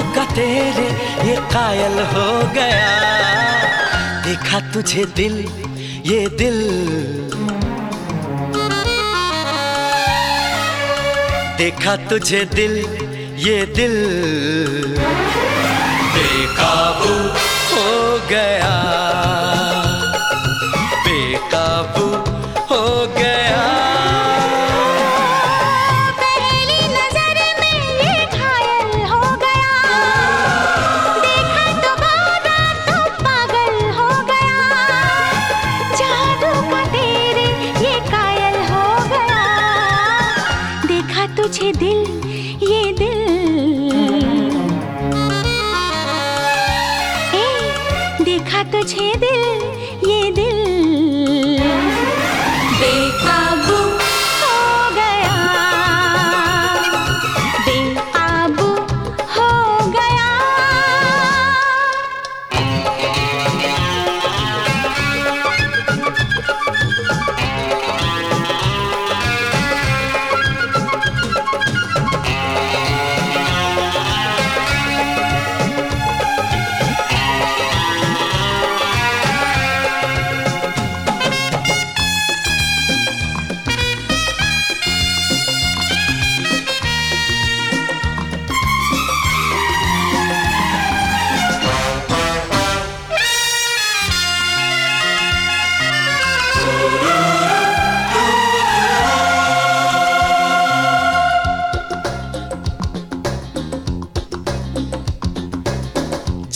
तेरे, ये कायल हो गया। देखा तुझे दिल, ये दिल। देखा तुझे दिल, ये दिल। बेकाबू हो गया। तुझे दिल ये दिल। ए, देखा तुझे दिल।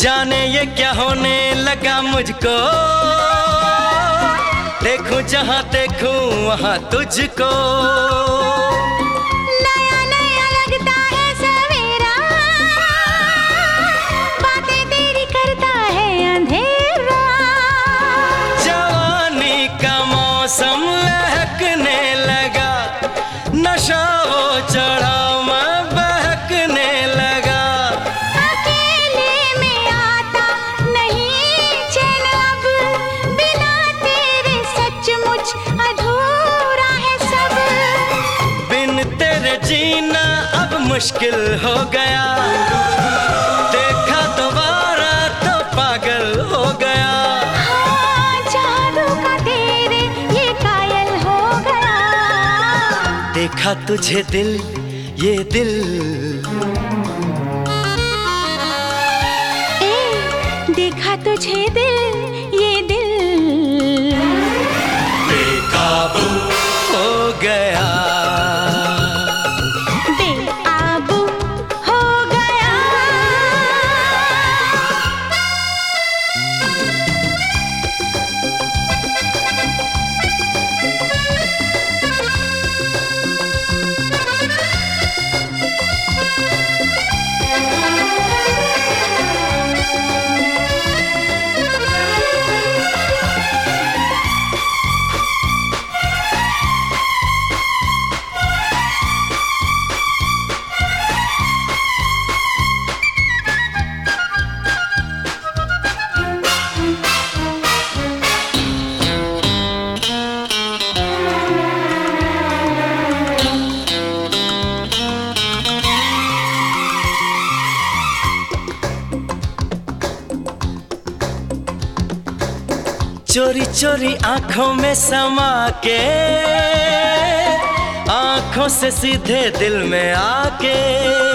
जाने ये क्या होने लगा मुझको? देखूँ जहाँ देखूँ वहाँ तुझको। मुश्किल हो गया। देखा दोबारा तो पागल हो गया। हाँ, जादू का तेरे ये कायल हो गया। देखा तुझे दिल ये दिल। ए, देखा तुझे दिल चोरी चोरी आँखों में समा के आँखों से सीधे दिल में आके।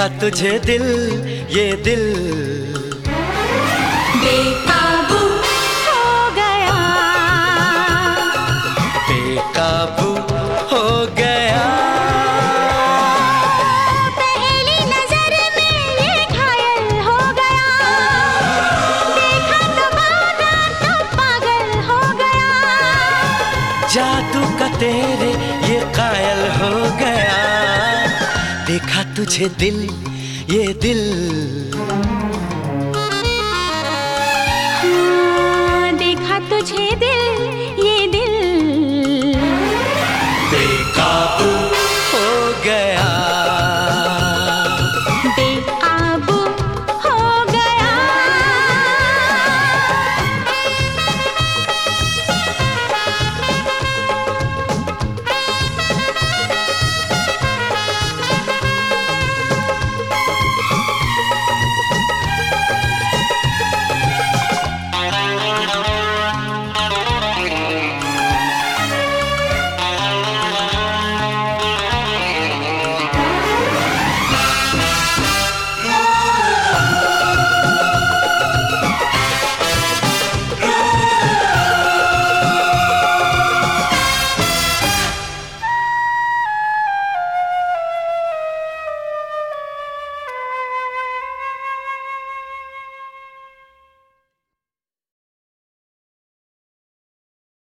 देखा तुझे दिल ये दिल। बेकाबू हो गया। बेकाबू देखा तुझे दिल ये दिल। हाँ, देखा तुझे दिल।